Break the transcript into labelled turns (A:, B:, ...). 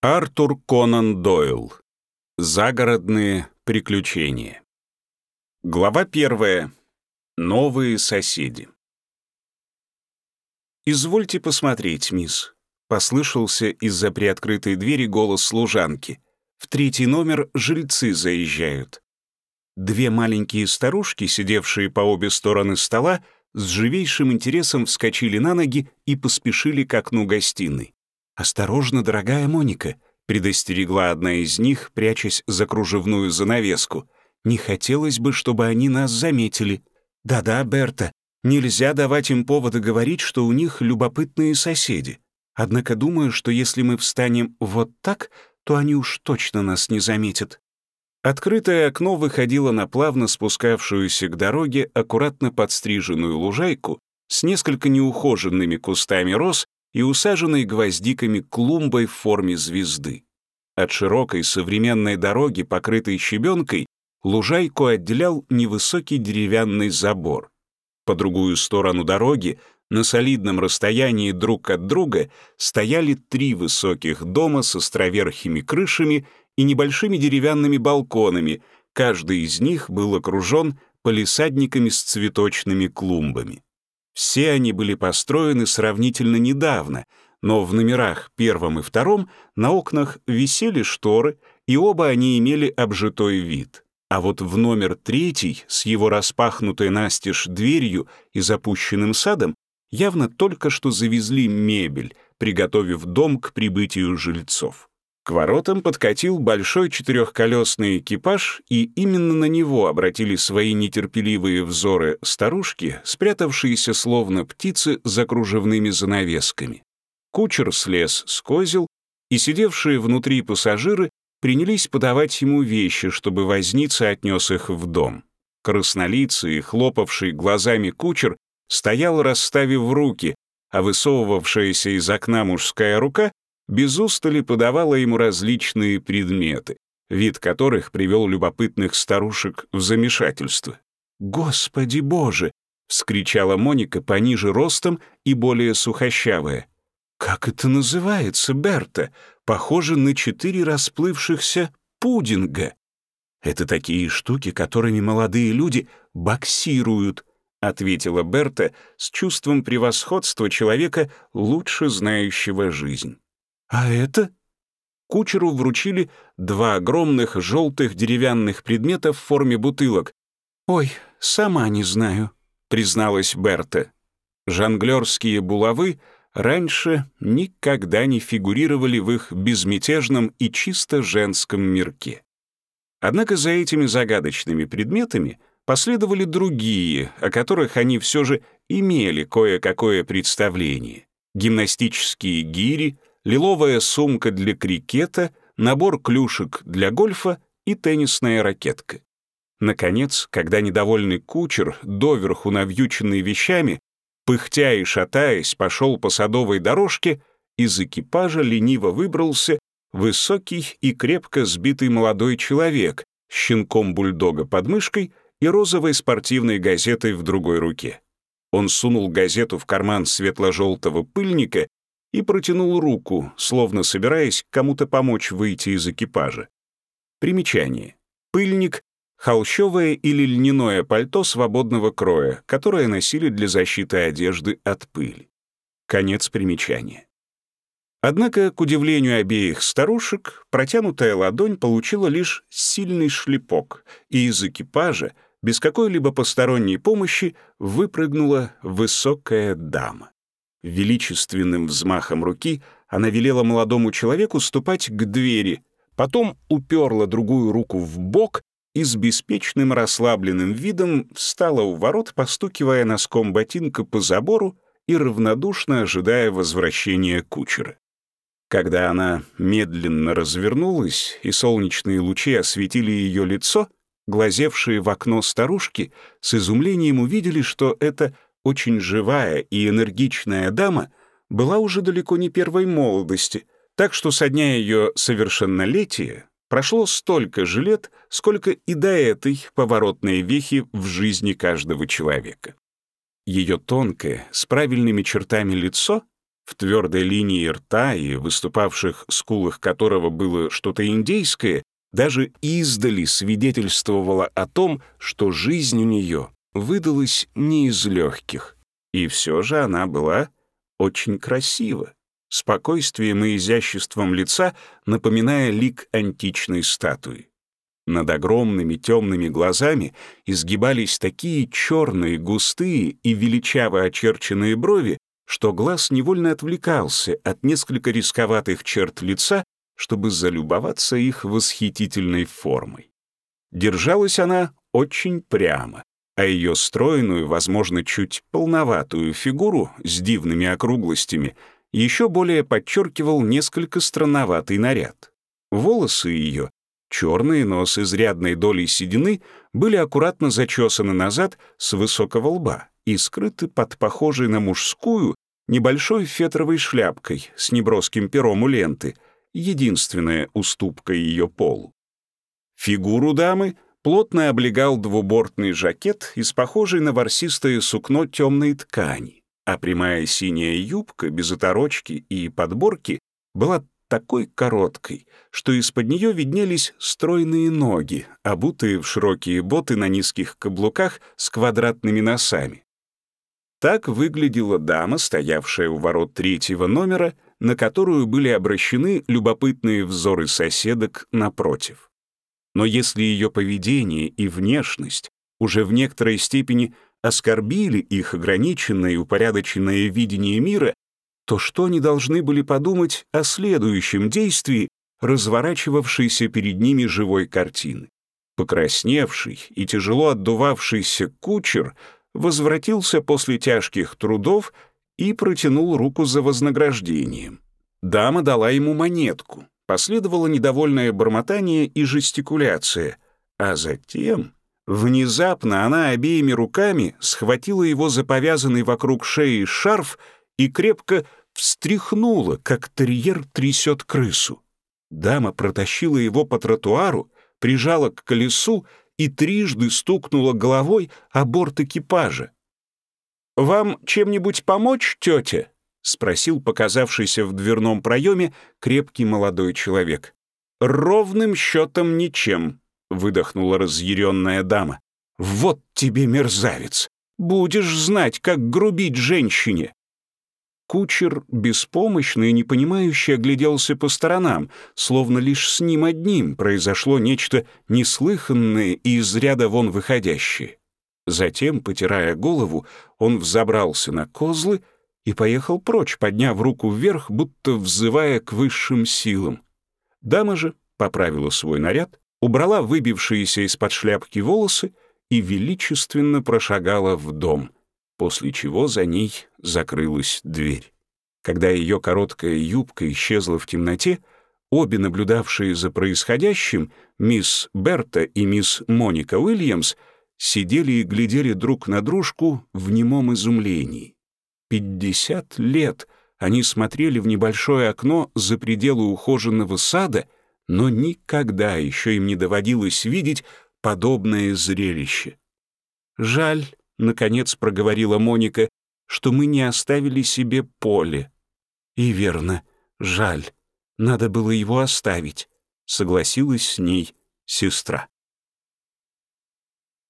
A: Артур Конан Дойл. Загородные приключения. Глава первая. Новые соседи. «Извольте посмотреть, мисс», — послышался из-за приоткрытой двери голос служанки. «В третий номер жильцы заезжают». Две маленькие старушки, сидевшие по обе стороны стола, с живейшим интересом вскочили на ноги и поспешили к окну гостиной. «Осторожно, дорогая Моника», — предостерегла одна из них, прячась за кружевную занавеску. «Не хотелось бы, чтобы они нас заметили». «Да-да, Берта, нельзя давать им повода говорить, что у них любопытные соседи. Однако думаю, что если мы встанем вот так, то они уж точно нас не заметят». Открытое окно выходило на плавно спускавшуюся к дороге аккуратно подстриженную лужайку с несколько неухоженными кустами роз и усаженной гвоздиками клумбой в форме звезды. От широкой современной дороги, покрытой щебенкой, лужайку отделял невысокий деревянный забор. По другую сторону дороги, на солидном расстоянии друг от друга, стояли три высоких дома с островерхими крышами и небольшими деревянными балконами, каждый из них был окружен полисадниками с цветочными клумбами. Все они были построены сравнительно недавно, но в номерах первом и втором на окнах висели шторы, и оба они имели обжитой вид. А вот в номер третий с его распахнутой настежь дверью и запущенным садом явно только что завезли мебель, приготовив дом к прибытию жильцов. К воротам подкатил большой четырехколесный экипаж, и именно на него обратили свои нетерпеливые взоры старушки, спрятавшиеся словно птицы за кружевными занавесками. Кучер слез с козел, и сидевшие внутри пассажиры принялись подавать ему вещи, чтобы возница отнес их в дом. Краснолицый хлопавший глазами кучер стоял, расставив руки, а высовывавшаяся из окна мужская рука без устали подавала ему различные предметы, вид которых привел любопытных старушек в замешательство. «Господи Боже!» — вскричала Моника пониже ростом и более сухощавая. «Как это называется, Берта? Похоже на четыре расплывшихся пудинга». «Это такие штуки, которыми молодые люди боксируют», — ответила Берта с чувством превосходства человека, лучше знающего жизнь. «А это?» Кучеру вручили два огромных желтых деревянных предмета в форме бутылок. «Ой, сама не знаю», — призналась Берта. Жонглерские булавы раньше никогда не фигурировали в их безмятежном и чисто женском мирке. Однако за этими загадочными предметами последовали другие, о которых они все же имели кое-какое представление. Гимнастические гири, лиловая сумка для крикета, набор клюшек для гольфа и теннисная ракетка. Наконец, когда недовольный кучер, доверху навьюченный вещами, пыхтя и шатаясь, пошел по садовой дорожке, из экипажа лениво выбрался высокий и крепко сбитый молодой человек с щенком бульдога под мышкой и розовой спортивной газетой в другой руке. Он сунул газету в карман светло-желтого пыльника и протянул руку, словно собираясь кому-то помочь выйти из экипажа. Примечание. Пыльник — холщовое или льняное пальто свободного кроя, которое носили для защиты одежды от пыли. Конец примечания. Однако, к удивлению обеих старушек, протянутая ладонь получила лишь сильный шлепок, и из экипажа, без какой-либо посторонней помощи, выпрыгнула высокая дама. Величественным взмахом руки она велела молодому человеку ступать к двери, потом уперла другую руку в бок и с беспечным расслабленным видом встала у ворот, постукивая носком ботинка по забору и равнодушно ожидая возвращения кучера. Когда она медленно развернулась, и солнечные лучи осветили ее лицо, глазевшие в окно старушки с изумлением увидели, что это — очень живая и энергичная дама была уже далеко не первой молодости, так что со дня ее совершеннолетия прошло столько же лет, сколько и до этой поворотной вехи в жизни каждого человека. Ее тонкое, с правильными чертами лицо в твердой линии рта и выступавших скулах которого было что-то индейское, даже издали свидетельствовало о том, что жизнь у нее выдалась не из легких. И все же она была очень красива, спокойствием и изяществом лица напоминая лик античной статуи. Над огромными темными глазами изгибались такие черные, густые и величаво очерченные брови, что глаз невольно отвлекался от несколько рисковатых черт лица, чтобы залюбоваться их восхитительной формой. Держалась она очень прямо, а ее стройную, возможно, чуть полноватую фигуру с дивными округлостями еще более подчеркивал несколько странноватый наряд. Волосы ее Черные, но с изрядной долей седины, были аккуратно зачесаны назад с высокого лба и скрыты под похожей на мужскую небольшой фетровой шляпкой с неброским пером у ленты, единственная уступка ее полу. Фигуру дамы плотно облегал двубортный жакет из похожей на ворсистое сукно темной ткани, а прямая синяя юбка без оторочки и подборки была такой короткой, что из-под нее виднелись стройные ноги, обутые в широкие боты на низких каблуках с квадратными носами. Так выглядела дама, стоявшая у ворот третьего номера, на которую были обращены любопытные взоры соседок напротив. Но если ее поведение и внешность уже в некоторой степени оскорбили их ограниченное и упорядоченное видение мира, то что они должны были подумать о следующем действии, разворачивавшейся перед ними живой картины? Покрасневший и тяжело отдувавшийся кучер возвратился после тяжких трудов и протянул руку за вознаграждением. Дама дала ему монетку. Последовало недовольное бормотание и жестикуляция, а затем внезапно она обеими руками схватила его за повязанный вокруг шеи шарф и крепко встряхнула, как терьер трясет крысу. Дама протащила его по тротуару, прижала к колесу и трижды стукнула головой о борт экипажа. «Вам чем-нибудь помочь, тетя?» — спросил показавшийся в дверном проеме крепкий молодой человек. «Ровным счетом ничем», — выдохнула разъяренная дама. «Вот тебе мерзавец! Будешь знать, как грубить женщине!» Кучер, беспомощно и непонимающе огляделся по сторонам, словно лишь с ним одним произошло нечто неслыханное и из ряда вон выходящее. Затем, потирая голову, он взобрался на козлы и поехал прочь, подняв руку вверх, будто взывая к высшим силам. Дама же поправила свой наряд, убрала выбившиеся из-под шляпки волосы и величественно прошагала в дом — после чего за ней закрылась дверь. Когда ее короткая юбка исчезла в темноте, обе наблюдавшие за происходящим, мисс Берта и мисс Моника Уильямс, сидели и глядели друг на дружку в немом изумлении. Пятьдесят лет они смотрели в небольшое окно за пределы ухоженного сада, но никогда еще им не доводилось видеть подобное зрелище. Жаль, — наконец проговорила Моника, «что мы не оставили себе поле». «И верно, жаль, надо было его оставить», — согласилась с ней сестра.